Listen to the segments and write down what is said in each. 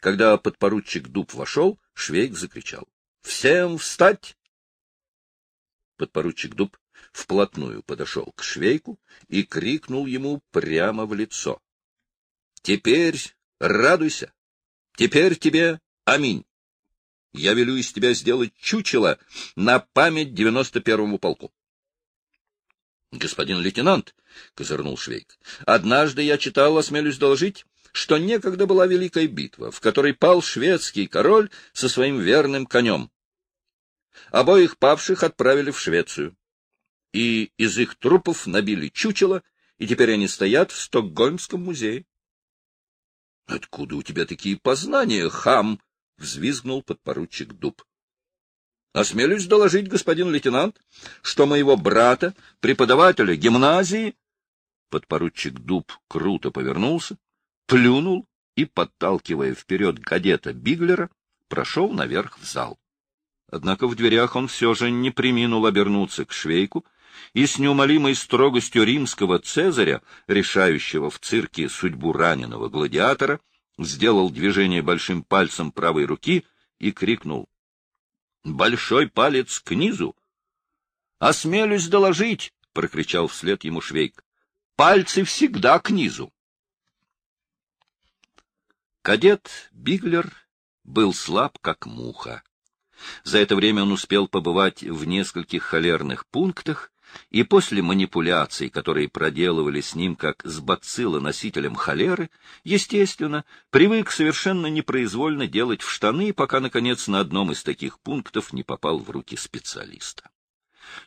Когда подпоручик Дуб вошел, Швейк закричал. — Всем встать! Подпоручик Дуб вплотную подошел к Швейку и крикнул ему прямо в лицо. — Теперь радуйся! Теперь тебе аминь! Я велю из тебя сделать чучело на память девяносто первому полку. — Господин лейтенант, — козырнул Швейк, — однажды я читал, осмелюсь доложить, что некогда была великая битва, в которой пал шведский король со своим верным конем. Обоих павших отправили в Швецию, и из их трупов набили чучело, и теперь они стоят в Стокгольмском музее. — Откуда у тебя такие познания, хам? — взвизгнул подпоручик Дуб. Осмелюсь доложить, господин лейтенант, что моего брата, преподавателя гимназии... Подпоручик Дуб круто повернулся, плюнул и, подталкивая вперед кадета Биглера, прошел наверх в зал. Однако в дверях он все же не приминул обернуться к швейку и с неумолимой строгостью римского цезаря, решающего в цирке судьбу раненого гладиатора, сделал движение большим пальцем правой руки и крикнул Большой палец к низу. — Осмелюсь доложить, — прокричал вслед ему Швейк. — Пальцы всегда к низу. Кадет Биглер был слаб, как муха. За это время он успел побывать в нескольких холерных пунктах, и после манипуляций, которые проделывали с ним как с бациллоносителем холеры, естественно, привык совершенно непроизвольно делать в штаны, пока, наконец, на одном из таких пунктов не попал в руки специалиста.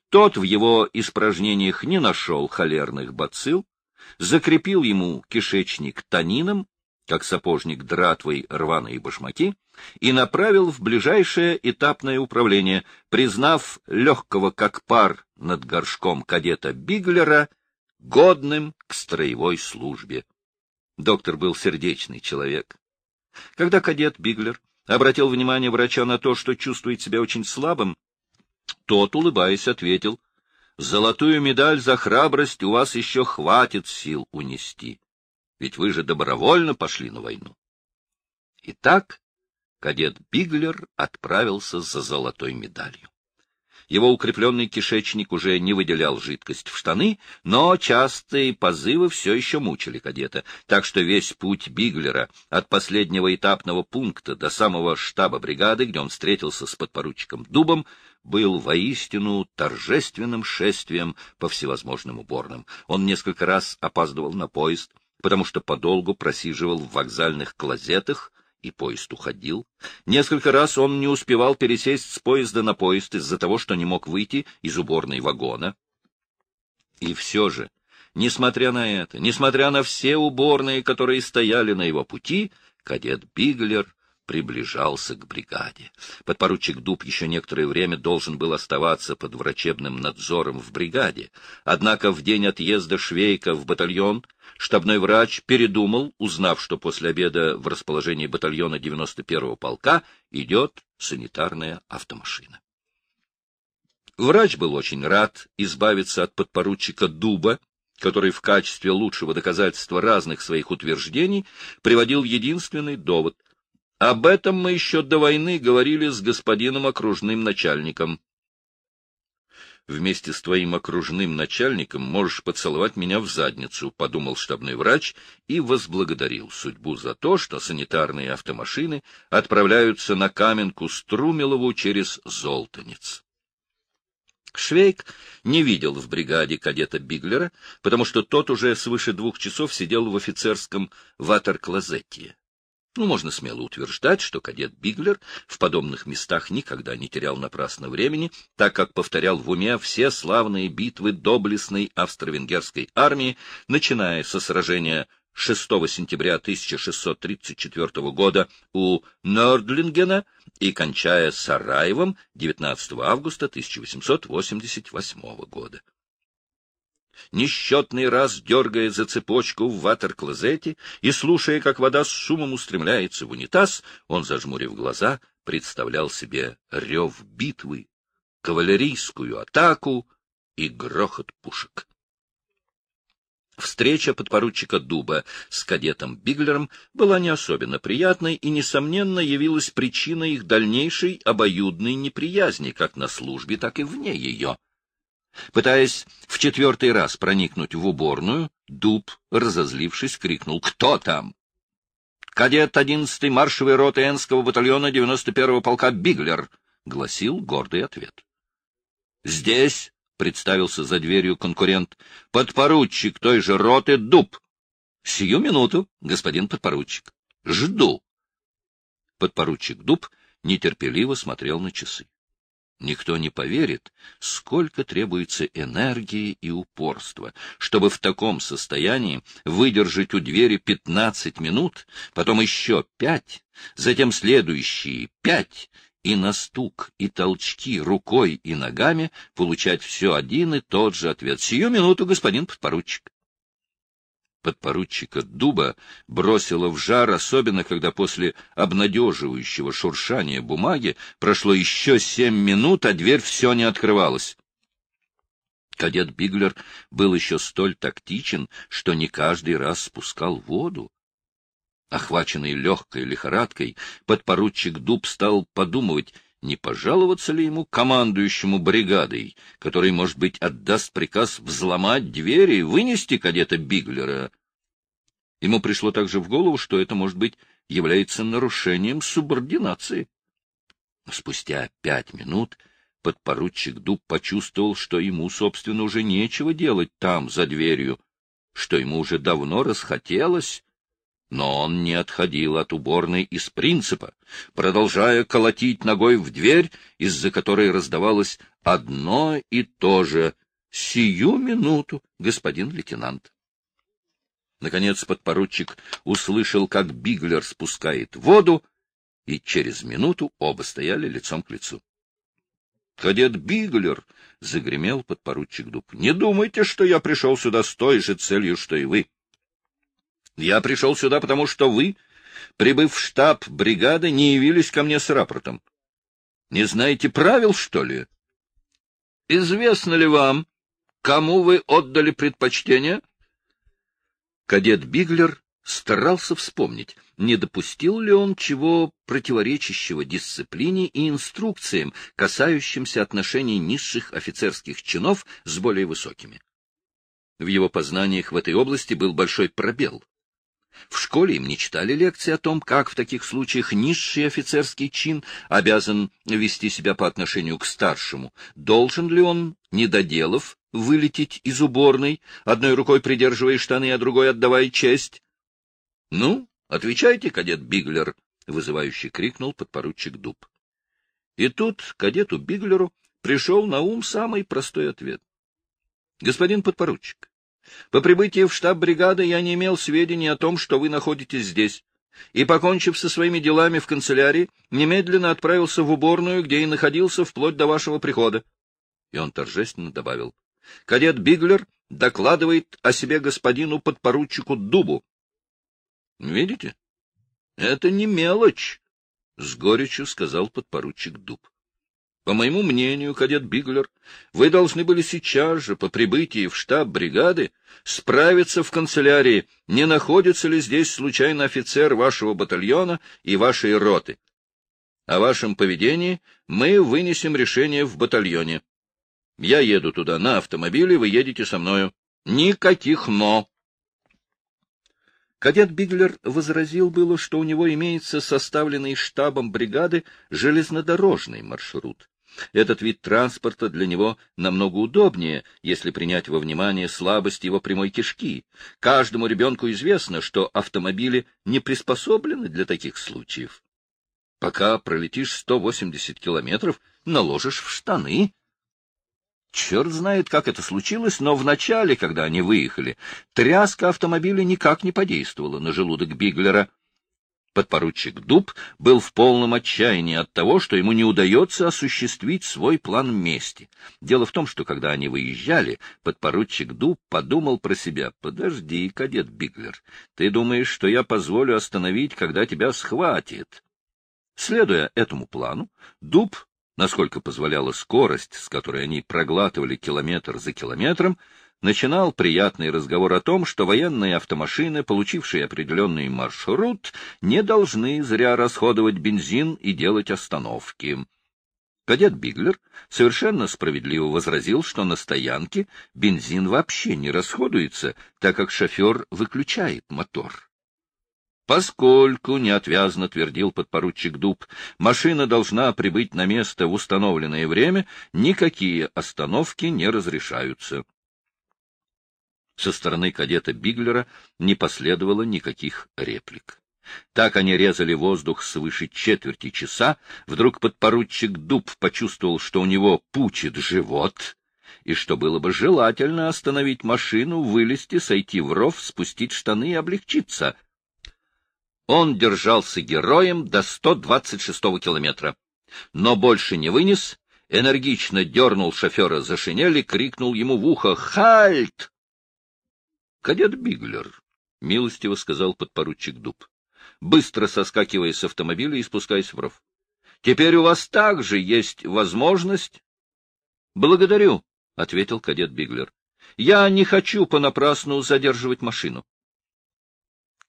Тот в его испражнениях не нашел холерных бацилл, закрепил ему кишечник танином как сапожник дратвой рваные башмаки, и направил в ближайшее этапное управление, признав легкого как пар над горшком кадета Биглера годным к строевой службе. Доктор был сердечный человек. Когда кадет Биглер обратил внимание врача на то, что чувствует себя очень слабым, тот, улыбаясь, ответил, «Золотую медаль за храбрость у вас еще хватит сил унести ведь вы же добровольно пошли на войну. Итак, кадет Биглер отправился за золотой медалью. Его укрепленный кишечник уже не выделял жидкость в штаны, но частые позывы все еще мучили кадета, так что весь путь Биглера от последнего этапного пункта до самого штаба бригады, где он встретился с подпоручиком Дубом, был воистину торжественным шествием по всевозможным уборным. Он несколько раз опаздывал на поезд, потому что подолгу просиживал в вокзальных клозетах, и поезд уходил. Несколько раз он не успевал пересесть с поезда на поезд из-за того, что не мог выйти из уборной вагона. И все же, несмотря на это, несмотря на все уборные, которые стояли на его пути, кадет Биглер приближался к бригаде. Подпоручик Дуб еще некоторое время должен был оставаться под врачебным надзором в бригаде. Однако в день отъезда Швейка в батальон штабной врач передумал, узнав, что после обеда в расположении батальона 91-го полка идет санитарная автомашина. Врач был очень рад избавиться от подпоручика Дуба, который в качестве лучшего доказательства разных своих утверждений приводил единственный довод — об этом мы еще до войны говорили с господином окружным начальником. Вместе с твоим окружным начальником можешь поцеловать меня в задницу, — подумал штабной врач и возблагодарил судьбу за то, что санитарные автомашины отправляются на Каменку Струмелову через Золтанец. Швейк не видел в бригаде кадета Биглера, потому что тот уже свыше двух часов сидел в офицерском ватер-клозете. Ну, можно смело утверждать, что кадет Биглер в подобных местах никогда не терял напрасно времени, так как повторял в уме все славные битвы доблестной австро-венгерской армии, начиная со сражения 6 сентября 1634 года у Нордлингена и кончая Сараевом 19 августа 1888 года несчетный раз дергая за цепочку в ватер-клозете и слушая, как вода с шумом устремляется в унитаз, он, зажмурив глаза, представлял себе рев битвы, кавалерийскую атаку и грохот пушек. Встреча подпоручика Дуба с кадетом Биглером была не особенно приятной и, несомненно, явилась причиной их дальнейшей обоюдной неприязни как на службе, так и вне ее. Пытаясь в четвертый раз проникнуть в уборную, Дуб, разозлившись, крикнул «Кто там?» «Кадет 11-й маршевой роты Энского батальона 91-го полка Биглер», — гласил гордый ответ. «Здесь», — представился за дверью конкурент, — «подпоручик той же роты Дуб». «Сию минуту, господин подпоручик. Жду». Подпоручик Дуб нетерпеливо смотрел на часы. Никто не поверит, сколько требуется энергии и упорства, чтобы в таком состоянии выдержать у двери пятнадцать минут, потом еще пять, затем следующие пять, и на стук и толчки рукой и ногами получать все один и тот же ответ. Сию минуту, господин подпоручик подпоручика Дуба бросило в жар, особенно когда после обнадеживающего шуршания бумаги прошло еще семь минут, а дверь все не открывалась. Кадет Биглер был еще столь тактичен, что не каждый раз спускал воду. Охваченный легкой лихорадкой, подпоручик Дуб стал подумывать, не пожаловаться ли ему командующему бригадой, который, может быть, отдаст приказ взломать двери и вынести кадета Биглера. Ему пришло также в голову, что это, может быть, является нарушением субординации. Спустя пять минут подпоручик Дуб почувствовал, что ему, собственно, уже нечего делать там, за дверью, что ему уже давно расхотелось но он не отходил от уборной из принципа, продолжая колотить ногой в дверь, из-за которой раздавалось одно и то же «Сию минуту, господин лейтенант». Наконец подпоручик услышал, как Биглер спускает воду, и через минуту оба стояли лицом к лицу. — Кадет Биглер! — загремел подпоручик Дуб. — Не думайте, что я пришел сюда с той же целью, что и вы. Я пришел сюда, потому что вы, прибыв в штаб бригады, не явились ко мне с рапортом. Не знаете правил, что ли? Известно ли вам, кому вы отдали предпочтение? Кадет Биглер старался вспомнить, не допустил ли он чего противоречащего дисциплине и инструкциям, касающимся отношений низших офицерских чинов с более высокими. В его познаниях в этой области был большой пробел. В школе им не читали лекции о том, как в таких случаях низший офицерский чин обязан вести себя по отношению к старшему. Должен ли он, не доделав, вылететь из уборной, одной рукой придерживая штаны, а другой отдавая честь? — Ну, отвечайте, кадет Биглер, — вызывающе крикнул подпоручик Дуб. И тут кадету Биглеру пришел на ум самый простой ответ. — Господин подпоручик, по прибытии в штаб бригады я не имел сведений о том, что вы находитесь здесь, и, покончив со своими делами в канцелярии, немедленно отправился в уборную, где и находился вплоть до вашего прихода. И он торжественно добавил. Кадет Биглер докладывает о себе господину подпоручику Дубу. — Видите? Это не мелочь, — с горечью сказал подпоручик Дуб. По моему мнению, кадет Биглер, вы должны были сейчас же, по прибытии в штаб бригады, справиться в канцелярии, не находится ли здесь случайно офицер вашего батальона и вашей роты. О вашем поведении мы вынесем решение в батальоне. Я еду туда на автомобиле, вы едете со мною. Никаких «но». Кадет Биглер возразил было, что у него имеется составленный штабом бригады железнодорожный маршрут. Этот вид транспорта для него намного удобнее, если принять во внимание слабость его прямой кишки. Каждому ребенку известно, что автомобили не приспособлены для таких случаев. Пока пролетишь 180 километров, наложишь в штаны. Черт знает, как это случилось, но в начале, когда они выехали, тряска автомобиля никак не подействовала на желудок Биглера — Подпоручик Дуб был в полном отчаянии от того, что ему не удается осуществить свой план мести. Дело в том, что когда они выезжали, подпоручик Дуб подумал про себя, «Подожди, кадет Биглер, ты думаешь, что я позволю остановить, когда тебя схватит?» Следуя этому плану, Дуб, насколько позволяла скорость, с которой они проглатывали километр за километром, начинал приятный разговор о том, что военные автомашины, получившие определенный маршрут, не должны зря расходовать бензин и делать остановки. Кадет Биглер совершенно справедливо возразил, что на стоянке бензин вообще не расходуется, так как шофер выключает мотор. Поскольку, — неотвязно твердил подпоручик Дуб, — машина должна прибыть на место в установленное время, никакие остановки не разрешаются. Со стороны кадета Биглера не последовало никаких реплик. Так они резали воздух свыше четверти часа. Вдруг подпоручик Дуб почувствовал, что у него пучит живот, и что было бы желательно остановить машину, вылезти, сойти в ров, спустить штаны и облегчиться. Он держался героем до 126-го километра, но больше не вынес, энергично дернул шофера за шинель и крикнул ему в ухо «Хальт!» — Кадет Биглер, — милостиво сказал подпоручик Дуб, быстро соскакивая с автомобиля и спускаясь в ров. — Теперь у вас также есть возможность... — Благодарю, — ответил кадет Биглер. — Я не хочу понапрасну задерживать машину.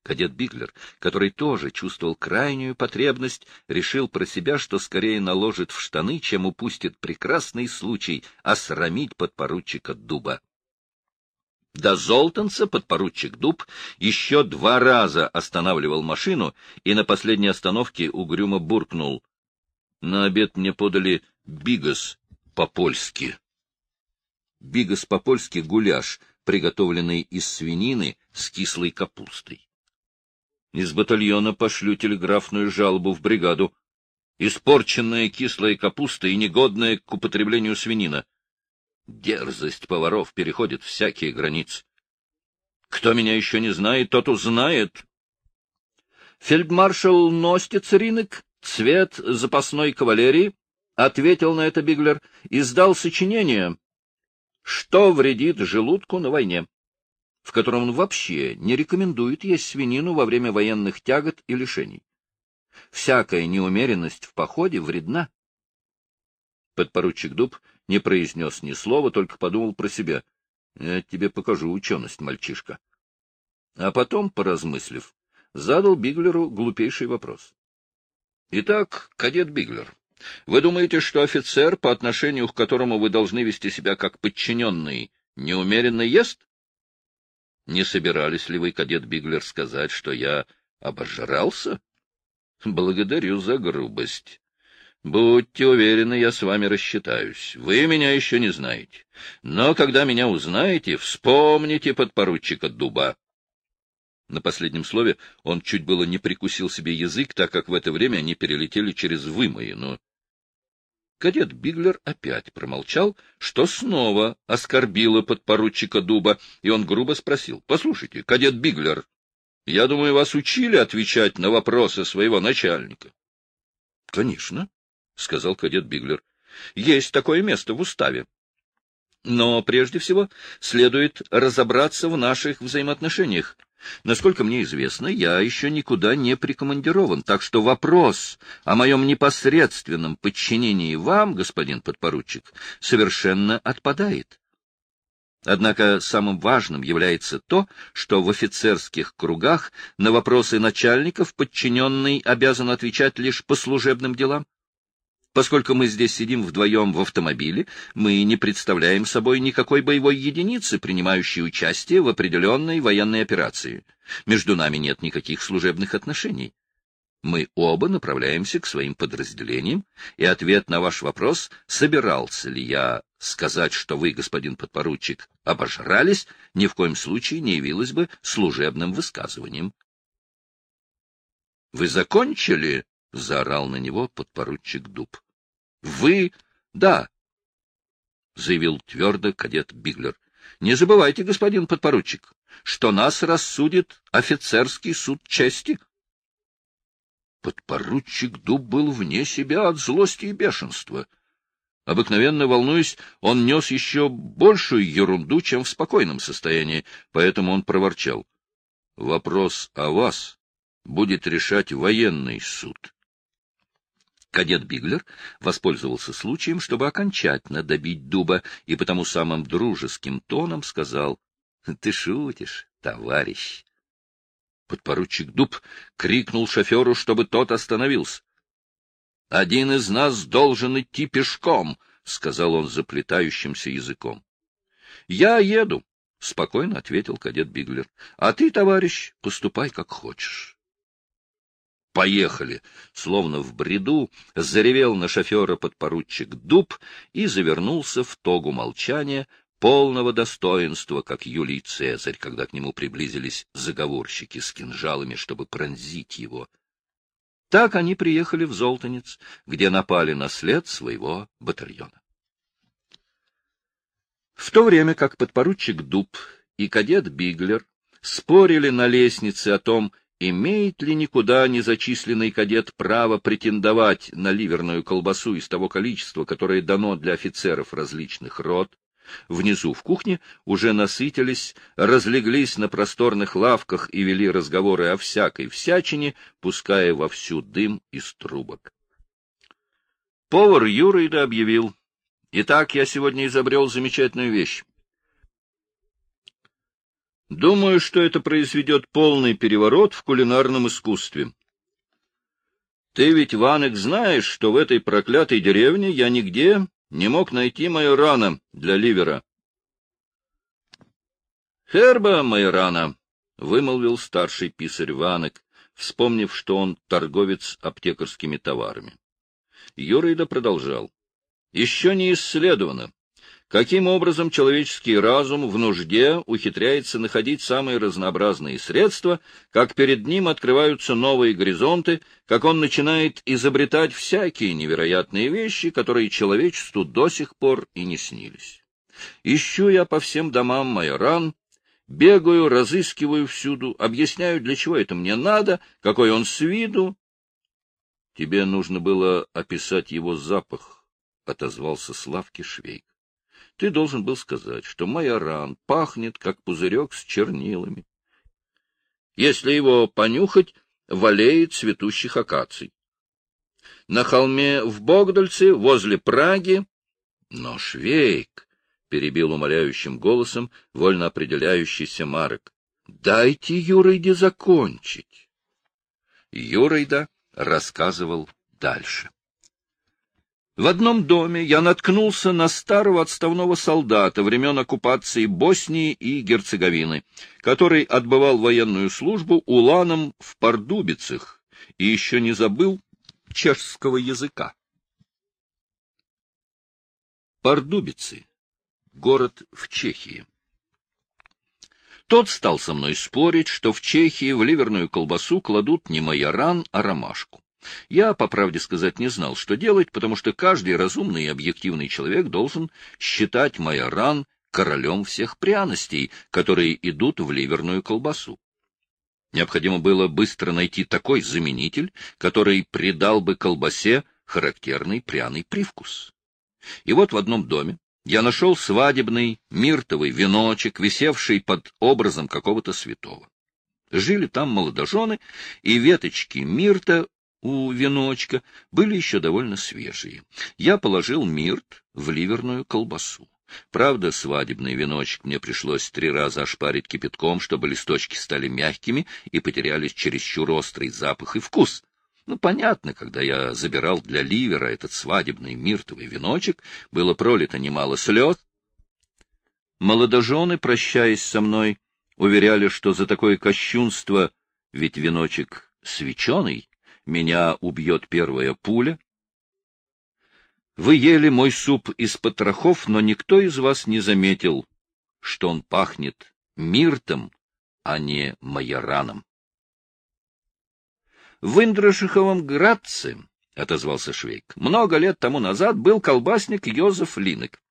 Кадет Биглер, который тоже чувствовал крайнюю потребность, решил про себя, что скорее наложит в штаны, чем упустит прекрасный случай осрамить подпоручика Дуба. До Золтанца подпоручик Дуб еще два раза останавливал машину и на последней остановке угрюмо буркнул. На обед мне подали бигос по-польски. Бигос по-польски — гуляш, приготовленный из свинины с кислой капустой. Из батальона пошлю телеграфную жалобу в бригаду. Испорченная кислая капуста и негодная к употреблению свинина. Дерзость поваров переходит всякие границы. Кто меня еще не знает, тот узнает. Фельдмаршал Ностиц Ринек, цвет запасной кавалерии, ответил на это Биглер, издал сочинение «Что вредит желудку на войне», в котором он вообще не рекомендует есть свинину во время военных тягот и лишений. Всякая неумеренность в походе вредна. Подпоручик Дуб не произнес ни слова, только подумал про себя. Я тебе покажу ученость, мальчишка. А потом, поразмыслив, задал Биглеру глупейший вопрос. Итак, кадет Биглер, вы думаете, что офицер, по отношению к которому вы должны вести себя как подчиненный, неумеренно ест? Не собирались ли вы, кадет Биглер, сказать, что я обожрался? Благодарю за грубость. Будьте уверены, я с вами рассчитаюсь. Вы меня еще не знаете. Но когда меня узнаете, вспомните подпоручика Дуба. На последнем слове он чуть было не прикусил себе язык, так как в это время они перелетели через вымои, но... Кадет Биглер опять промолчал, что снова оскорбило подпоручика Дуба, и он грубо спросил. — Послушайте, кадет Биглер, я думаю, вас учили отвечать на вопросы своего начальника. — Конечно, — сказал кадет Биглер. — Есть такое место в уставе. Но прежде всего следует разобраться в наших взаимоотношениях. Насколько мне известно, я еще никуда не прикомандирован, так что вопрос о моем непосредственном подчинении вам, господин подпоручик, совершенно отпадает. Однако самым важным является то, что в офицерских кругах на вопросы начальников подчиненный обязан отвечать лишь по служебным делам. Поскольку мы здесь сидим вдвоем в автомобиле, мы не представляем собой никакой боевой единицы, принимающей участие в определенной военной операции. Между нами нет никаких служебных отношений. Мы оба направляемся к своим подразделениям, и ответ на ваш вопрос, собирался ли я сказать, что вы, господин подпоручик, обожрались, ни в коем случае не явилось бы служебным высказыванием. — Вы закончили? — заорал на него подпоручик Дуб. — Вы? Да, — заявил твердо кадет Биглер. — Не забывайте, господин подпоручик, что нас рассудит офицерский суд чести. Подпоручик Дуб был вне себя от злости и бешенства. Обыкновенно волнуясь, он нес еще большую ерунду, чем в спокойном состоянии, поэтому он проворчал. — Вопрос о вас будет решать военный суд. Кадет Биглер воспользовался случаем, чтобы окончательно добить дуба, и потому самым дружеским тоном сказал, — Ты шутишь, товарищ. Подпоручик Дуб крикнул шоферу, чтобы тот остановился. — Один из нас должен идти пешком, — сказал он заплетающимся языком. — Я еду, — спокойно ответил кадет Биглер. — А ты, товарищ, поступай как хочешь. «Поехали!» Словно в бреду заревел на шофера подпоручик Дуб и завернулся в тогу молчания, полного достоинства, как Юлий Цезарь, когда к нему приблизились заговорщики с кинжалами, чтобы пронзить его. Так они приехали в Золтанец, где напали на след своего батальона. В то время как подпоручик Дуб и кадет Биглер спорили на лестнице о том, имеет ли никуда незачисленный кадет право претендовать на ливерную колбасу из того количества, которое дано для офицеров различных род. Внизу в кухне уже насытились, разлеглись на просторных лавках и вели разговоры о всякой всячине, пуская вовсю дым из трубок. Повар Юрийда объявил. «Итак, я сегодня изобрел замечательную вещь. Думаю, что это произведет полный переворот в кулинарном искусстве. Ты ведь, Ванек, знаешь, что в этой проклятой деревне я нигде не мог найти майорана для ливера. — Херба майорана, — вымолвил старший писарь Ванек, вспомнив, что он торговец аптекарскими товарами. Юрийда продолжал. — Еще не исследовано. Каким образом человеческий разум в нужде ухитряется находить самые разнообразные средства, как перед ним открываются новые горизонты, как он начинает изобретать всякие невероятные вещи, которые человечеству до сих пор и не снились. Ищу я по всем домам майоран, бегаю, разыскиваю всюду, объясняю, для чего это мне надо, какой он с виду. Тебе нужно было описать его запах, — отозвался Славки Швейк. Ты должен был сказать, что майоран пахнет, как пузырек с чернилами. Если его понюхать, валеет цветущих акаций. На холме в Богдальце, возле Праги... Но Швейк, — перебил умоляющим голосом вольно определяющийся Марек, — дайте Юройде закончить. Юройда рассказывал дальше. В одном доме я наткнулся на старого отставного солдата времен оккупации Боснии и Герцеговины, который отбывал военную службу уланом в Пардубицах и еще не забыл чешского языка. Пардубицы — город в Чехии. Тот стал со мной спорить, что в Чехии в ливерную колбасу кладут не майоран, а ромашку. Я, по правде сказать, не знал, что делать, потому что каждый разумный и объективный человек должен считать майоран королем всех пряностей, которые идут в ливерную колбасу. Необходимо было быстро найти такой заменитель, который придал бы колбасе характерный пряный привкус. И вот в одном доме я нашел свадебный миртовый веночек, висевший под образом какого-то святого. Жили там молодожены, и веточки мирта у веночка были еще довольно свежие. Я положил мирт в ливерную колбасу. Правда, свадебный веночек мне пришлось три раза ошпарить кипятком, чтобы листочки стали мягкими и потерялись чересчур острый запах и вкус. Ну, понятно, когда я забирал для ливера этот свадебный миртовый веночек, было пролито немало слез. Молодожены, прощаясь со мной, уверяли, что за такое кощунство, ведь веночек свеченый, меня убьет первая пуля. Вы ели мой суп из потрохов, но никто из вас не заметил, что он пахнет миртом, а не майораном. В Индрашиховом Градце, — отозвался Швейк, — много лет тому назад был колбасник Йозеф Линек.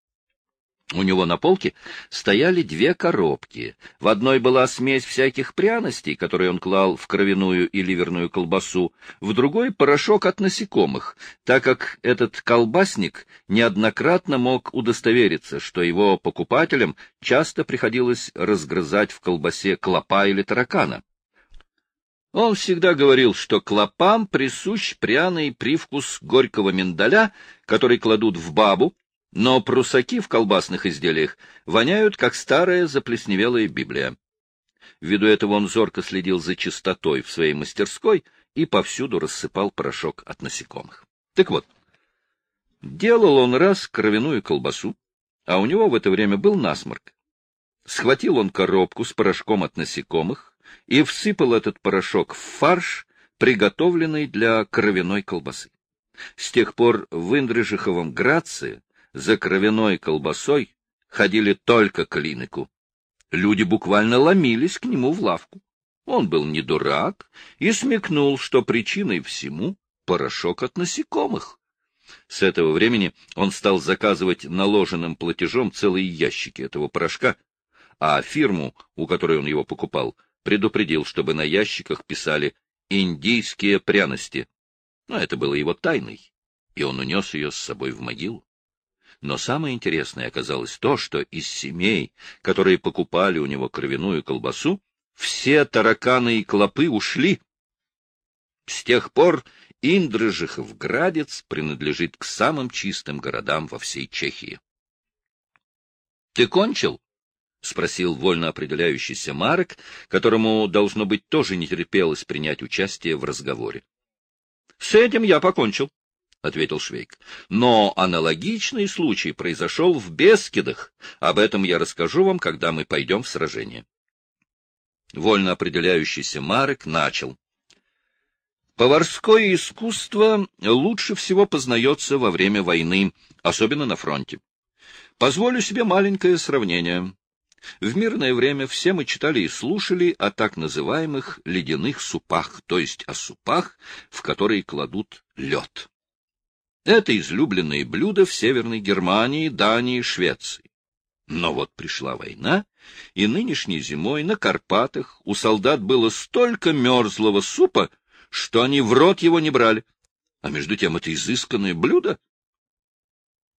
У него на полке стояли две коробки. В одной была смесь всяких пряностей, которые он клал в кровяную и ливерную колбасу, в другой — порошок от насекомых, так как этот колбасник неоднократно мог удостовериться, что его покупателям часто приходилось разгрызать в колбасе клопа или таракана. Он всегда говорил, что клопам присущ пряный привкус горького миндаля, который кладут в бабу, но прусаки в колбасных изделиях воняют, как старая заплесневелая Библия. Ввиду этого он зорко следил за чистотой в своей мастерской и повсюду рассыпал порошок от насекомых. Так вот, делал он раз кровяную колбасу, а у него в это время был насморк. Схватил он коробку с порошком от насекомых, и всыпал этот порошок в фарш, приготовленный для кровяной колбасы. С тех пор в Индрижиховом Граце за кровяной колбасой ходили только к Линику. Люди буквально ломились к нему в лавку. Он был не дурак и смекнул, что причиной всему порошок от насекомых. С этого времени он стал заказывать наложенным платежом целые ящики этого порошка, а фирму, у которой он его покупал, предупредил, чтобы на ящиках писали «индийские пряности». Но это было его тайной, и он унес ее с собой в могилу. Но самое интересное оказалось то, что из семей, которые покупали у него кровяную колбасу, все тараканы и клопы ушли. С тех пор Индрыжихов-Градец принадлежит к самым чистым городам во всей Чехии. — Ты кончил? — спросил вольно определяющийся Марек, которому, должно быть, тоже не терпелось принять участие в разговоре. — С этим я покончил, — ответил Швейк. — Но аналогичный случай произошел в Бескидах. Об этом я расскажу вам, когда мы пойдем в сражение. Вольно определяющийся Марек начал. Поварское искусство лучше всего познается во время войны, особенно на фронте. Позволю себе маленькое сравнение. В мирное время все мы читали и слушали о так называемых ледяных супах, то есть о супах, в которые кладут лед. Это излюбленные блюда в Северной Германии, Дании, Швеции. Но вот пришла война, и нынешней зимой на Карпатах у солдат было столько мерзлого супа, что они в рот его не брали. А между тем это изысканное блюдо.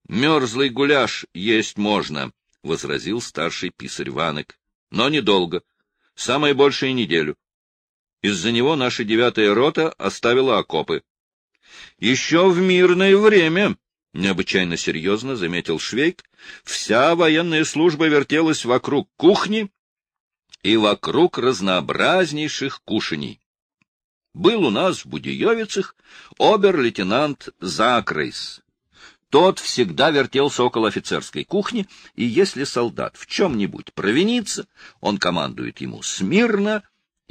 Мерзлый гуляш есть можно, — возразил старший писарь Ванек. — Но недолго. Самое большее неделю. Из-за него наша девятая рота оставила окопы. — Еще в мирное время, — необычайно серьезно заметил Швейк, — вся военная служба вертелась вокруг кухни и вокруг разнообразнейших кушаний. Был у нас в Будиевицах обер-лейтенант Закрейс, тот всегда вертелся около офицерской кухни, и если солдат в чем-нибудь провинится, он командует ему смирно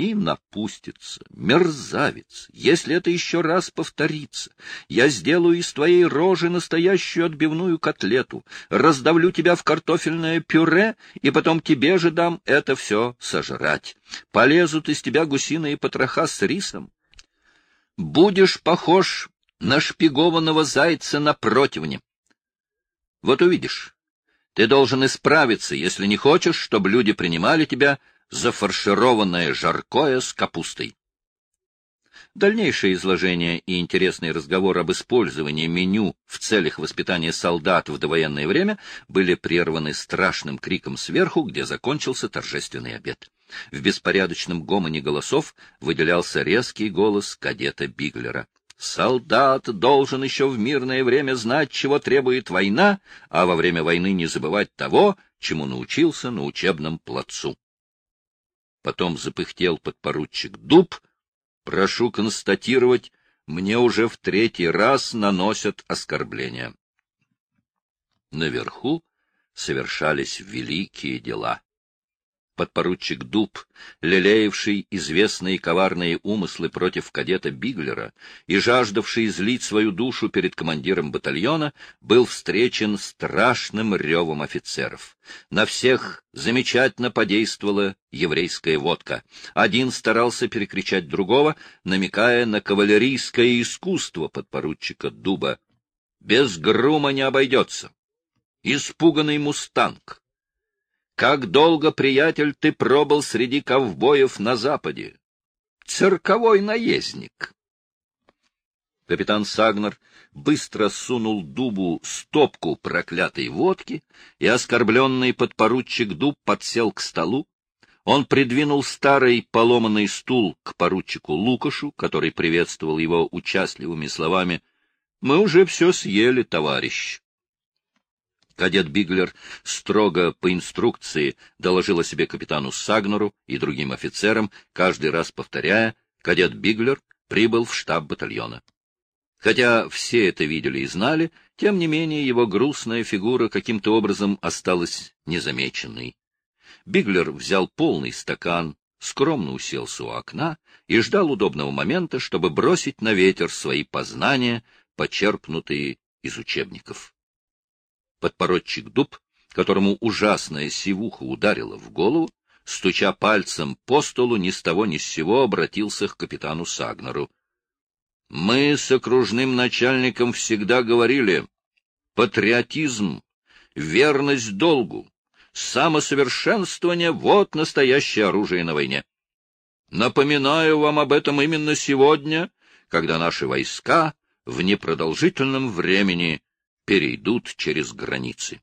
и напустится. Мерзавец, если это еще раз повторится, я сделаю из твоей рожи настоящую отбивную котлету, раздавлю тебя в картофельное пюре, и потом тебе же дам это все сожрать. Полезут из тебя гусиные потроха с рисом. Будешь похож нашпигованного зайца на противне. Вот увидишь, ты должен исправиться, если не хочешь, чтобы люди принимали тебя за фаршированное жаркое с капустой. Дальнейшее изложение и интересный разговор об использовании меню в целях воспитания солдат в довоенное время были прерваны страшным криком сверху, где закончился торжественный обед. В беспорядочном гомоне голосов выделялся резкий голос кадета Биглера. Солдат должен еще в мирное время знать, чего требует война, а во время войны не забывать того, чему научился на учебном плацу. Потом запыхтел подпоручик Дуб. Прошу констатировать, мне уже в третий раз наносят оскорбления. Наверху совершались великие дела подпоручик Дуб, лелеявший известные коварные умыслы против кадета Биглера и жаждавший излить свою душу перед командиром батальона, был встречен страшным ревом офицеров. На всех замечательно подействовала еврейская водка. Один старался перекричать другого, намекая на кавалерийское искусство подпоручика Дуба. Без грума не обойдется. Испуганный мустанг, как долго, приятель, ты пробыл среди ковбоев на западе? Цирковой наездник. Капитан Сагнер быстро сунул дубу стопку проклятой водки, и оскорбленный подпоручик дуб подсел к столу. Он придвинул старый поломанный стул к поручику Лукашу, который приветствовал его участливыми словами «Мы уже все съели, товарищ». Кадет Биглер строго по инструкции доложил о себе капитану Сагнеру и другим офицерам, каждый раз повторяя, кадет Биглер прибыл в штаб батальона. Хотя все это видели и знали, тем не менее его грустная фигура каким-то образом осталась незамеченной. Биглер взял полный стакан, скромно уселся у окна и ждал удобного момента, чтобы бросить на ветер свои познания, почерпнутые из учебников подпоручик Дуб, которому ужасная сивуха ударила в голову, стуча пальцем по столу, ни с того ни с сего обратился к капитану Сагнеру. — Мы с окружным начальником всегда говорили, патриотизм, верность долгу, самосовершенствование — вот настоящее оружие на войне. Напоминаю вам об этом именно сегодня, когда наши войска в непродолжительном времени перейдут через границы.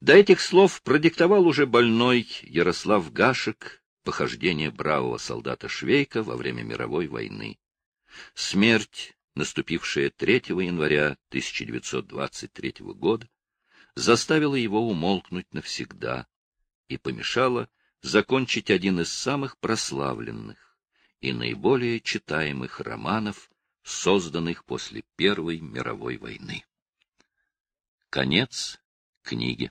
До этих слов продиктовал уже больной Ярослав Гашек похождение бравого солдата Швейка во время мировой войны. Смерть, наступившая 3 января 1923 года, заставила его умолкнуть навсегда и помешала закончить один из самых прославленных и наиболее читаемых романов созданных после Первой мировой войны. Конец книги.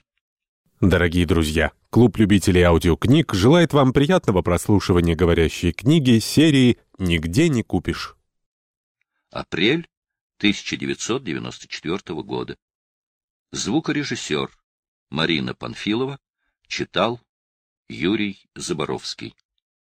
Дорогие друзья, клуб любителей аудиокниг желает вам приятного прослушивания говорящей книги серии «Нигде не купишь». Апрель 1994 года. Звукорежиссер Марина Панфилова читал Юрий Заборовский.